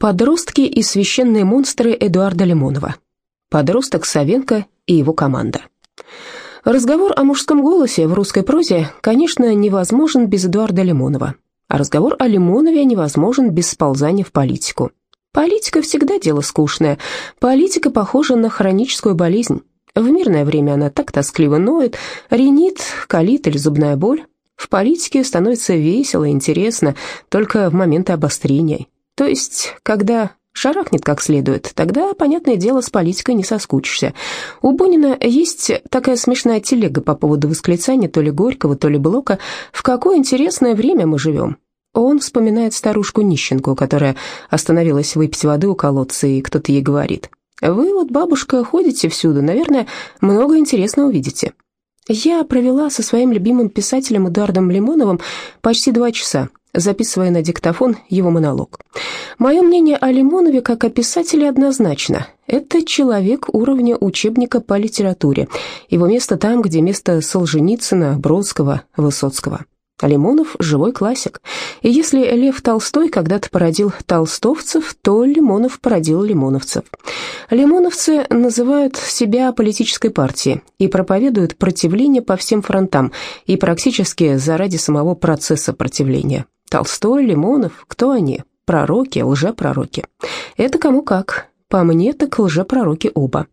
Подростки и священные монстры Эдуарда Лимонова. Подросток Савенко и его команда. Разговор о мужском голосе в русской прозе, конечно, невозможен без Эдуарда Лимонова. А разговор о Лимонове невозможен без сползания в политику. Политика всегда дело скучное. Политика похожа на хроническую болезнь. В мирное время она так тоскливо ноет, ренит, калит или зубная боль. В политике становится весело, и интересно, только в моменты обострения. То есть, когда шарахнет как следует, тогда, понятное дело, с политикой не соскучишься. У Бунина есть такая смешная телега по поводу восклицания то ли Горького, то ли Блока «В какое интересное время мы живем». Он вспоминает старушку-нищенку, которая остановилась выпить воды у колодца, и кто-то ей говорит «Вы вот, бабушка, ходите всюду, наверное, много интересного увидите». Я провела со своим любимым писателем Эдуардом Лимоновым почти два часа, записывая на диктофон его монолог. Мое мнение о Лимонове как о писателе однозначно. Это человек уровня учебника по литературе. Его место там, где место Солженицына, Бродского, Высоцкого. Лимонов – живой классик. И если Лев Толстой когда-то породил толстовцев, то Лимонов породил лимоновцев. Лимоновцы называют себя политической партией и проповедуют противление по всем фронтам и практически заради самого процесса противления. Толстой, Лимонов, кто они? Пророки, лжепророки. Это кому как. По мне, так лжепророки оба.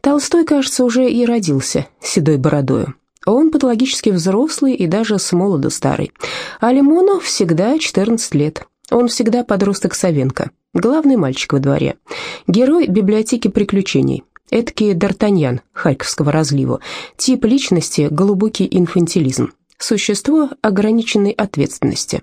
Толстой, кажется, уже и родился седой бородою. Он патологически взрослый и даже с молоду старый. А Лимонов всегда 14 лет. Он всегда подросток Савенко. Главный мальчик во дворе. Герой библиотеки приключений. Эдакий Д'Артаньян Харьковского разлива. Тип личности – глубокий инфантилизм существо ограниченной ответственности.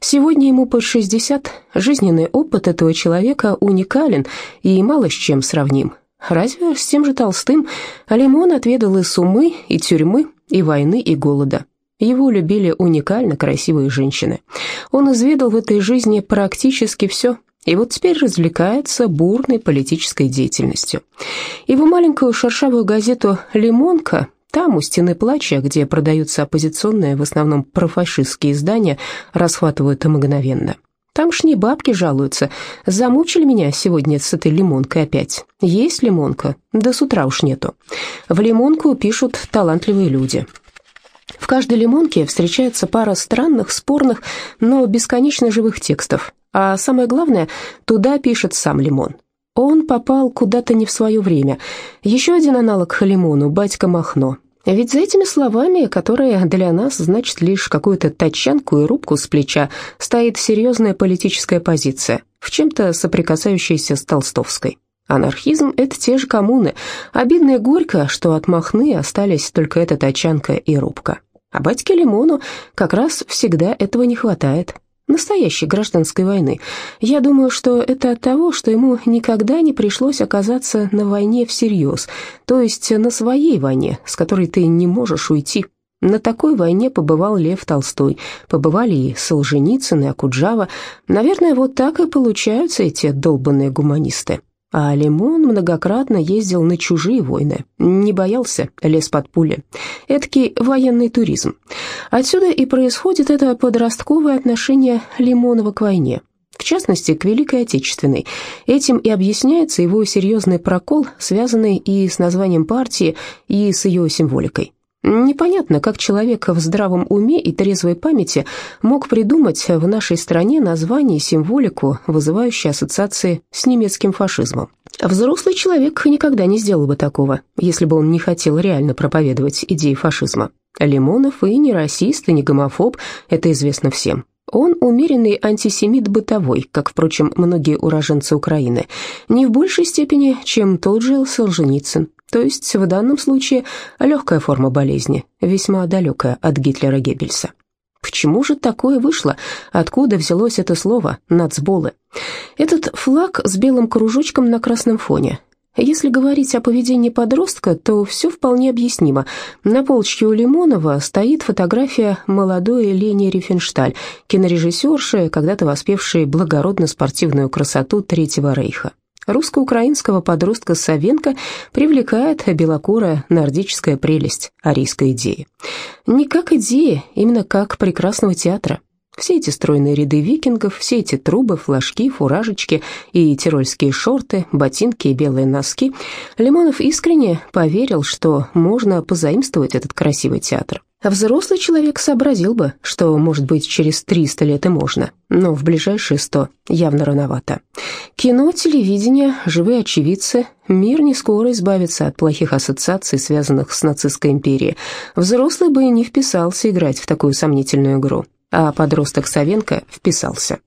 Сегодня ему под 60, жизненный опыт этого человека уникален и мало с чем сравним. Разве с тем же Толстым Алимон отведал и сумы, и тюрьмы, и войны, и голода. Его любили уникально красивые женщины. Он изведал в этой жизни практически все, и вот теперь развлекается бурной политической деятельностью. Его маленькую шершавую газету «Лимонка» Там, у стены плача, где продаются оппозиционные, в основном профашистские издания, расхватывают мгновенно. Тамшние бабки жалуются. Замучили меня сегодня с этой лимонкой опять. Есть лимонка? Да с утра уж нету. В лимонку пишут талантливые люди. В каждой лимонке встречается пара странных, спорных, но бесконечно живых текстов. А самое главное, туда пишет сам лимон. Он попал куда-то не в свое время. Еще один аналог лимону – батька Махно. Ведь за этими словами, которые для нас значат лишь какую-то тачанку и рубку с плеча, стоит серьезная политическая позиция, в чем-то соприкасающаяся с толстовской. Анархизм – это те же коммуны. Обидно и горько, что от Махны остались только эта тачанка и рубка. А батьке Лимону как раз всегда этого не хватает настоящей гражданской войны. Я думаю, что это от того, что ему никогда не пришлось оказаться на войне всерьез, то есть на своей войне, с которой ты не можешь уйти. На такой войне побывал Лев Толстой, побывали и Солженицын, и Акуджава. Наверное, вот так и получаются эти долбанные гуманисты. А Лимон многократно ездил на чужие войны, не боялся, лез под пули. Эдакий военный туризм. Отсюда и происходит это подростковое отношение Лимонова к войне, в частности, к Великой Отечественной. Этим и объясняется его серьезный прокол, связанный и с названием партии, и с ее символикой. Непонятно, как человек в здравом уме и трезвой памяти мог придумать в нашей стране название и символику, вызывающие ассоциации с немецким фашизмом. Взрослый человек никогда не сделал бы такого, если бы он не хотел реально проповедовать идеи фашизма. Лимонов и не расист, и не гомофоб, это известно всем. Он умеренный антисемит бытовой, как, впрочем, многие уроженцы Украины, не в большей степени, чем тот же Солженицын. То есть в данном случае легкая форма болезни, весьма далекая от Гитлера-Геббельса. Почему же такое вышло? Откуда взялось это слово «нацболы»? Этот флаг с белым кружочком на красном фоне. Если говорить о поведении подростка, то все вполне объяснимо. На полочке у Лимонова стоит фотография молодой Лени Рифеншталь, кинорежиссерши, когда-то воспевшей благородно-спортивную красоту Третьего Рейха. Русско-украинского подростка Савенко привлекает белокурая нордическая прелесть арийской идеи. Не как идеи, именно как прекрасного театра. Все эти стройные ряды викингов, все эти трубы, флажки, фуражечки и тирольские шорты, ботинки и белые носки. Лимонов искренне поверил, что можно позаимствовать этот красивый театр. А взрослый человек сообразил бы, что, может быть, через 300 лет и можно, но в ближайшие 100 явно рановато. Кино, телевидение, живые очевидцы, мир не скоро избавится от плохих ассоциаций, связанных с нацистской империей. Взрослый бы не вписался играть в такую сомнительную игру а подросток Савенко вписался.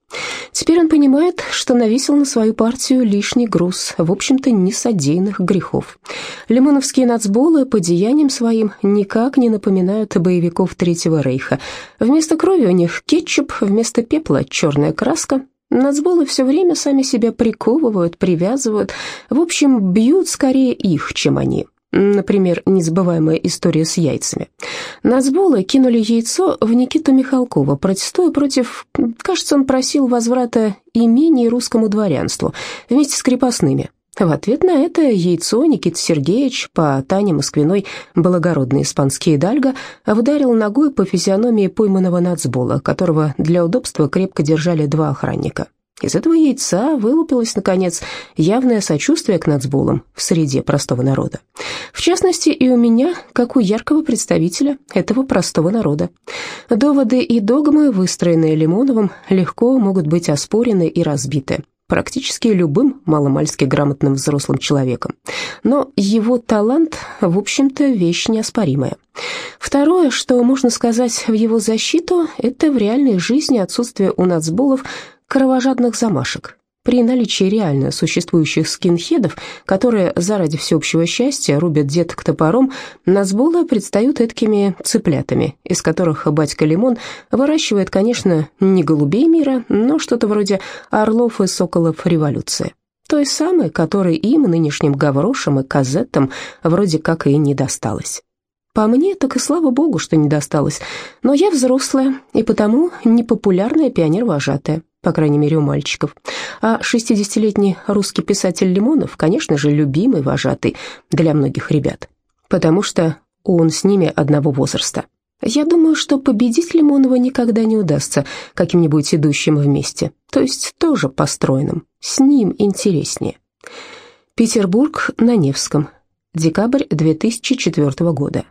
Теперь он понимает, что навесил на свою партию лишний груз, в общем-то, несодеянных грехов. Лимоновские нацболы по деяниям своим никак не напоминают боевиков Третьего Рейха. Вместо крови у них кетчуп, вместо пепла черная краска. Нацболы все время сами себя приковывают, привязывают, в общем, бьют скорее их, чем они. Например, незабываемая история с яйцами. Нацболы кинули яйцо в Никиту Михалкова, протестуя против, кажется, он просил возврата имений русскому дворянству вместе с крепостными. В ответ на это яйцо Никита Сергеевич по Тане Москвиной, благородный испанский дальго, ударил ногой по физиономии пойманного нацбола, которого для удобства крепко держали два охранника. Из этого яйца вылупилось, наконец, явное сочувствие к нацболам в среде простого народа. В частности, и у меня, как у яркого представителя этого простого народа. Доводы и догмы, выстроенные Лимоновым, легко могут быть оспорены и разбиты практически любым маломальски грамотным взрослым человеком. Но его талант, в общем-то, вещь неоспоримая. Второе, что можно сказать в его защиту, это в реальной жизни отсутствие у нацболов кровожадных замашек. При наличии реально существующих скинхедов, которые заради всеобщего счастья рубят деток топором, назболы предстают эткими цыплятами, из которых батька Лимон выращивает, конечно, не голубей мира, но что-то вроде орлов и соколов революции. Той самой, которой им, нынешним гаврошам и казеттам, вроде как и не досталось. По мне, так и слава богу, что не досталось. Но я взрослая, и потому непопулярная пионер-вожатая по крайней мере, у мальчиков. А 60-летний русский писатель Лимонов, конечно же, любимый, вожатый для многих ребят, потому что он с ними одного возраста. Я думаю, что победить Лимонова никогда не удастся каким-нибудь идущим вместе, то есть тоже построенным, с ним интереснее. Петербург на Невском, декабрь 2004 года.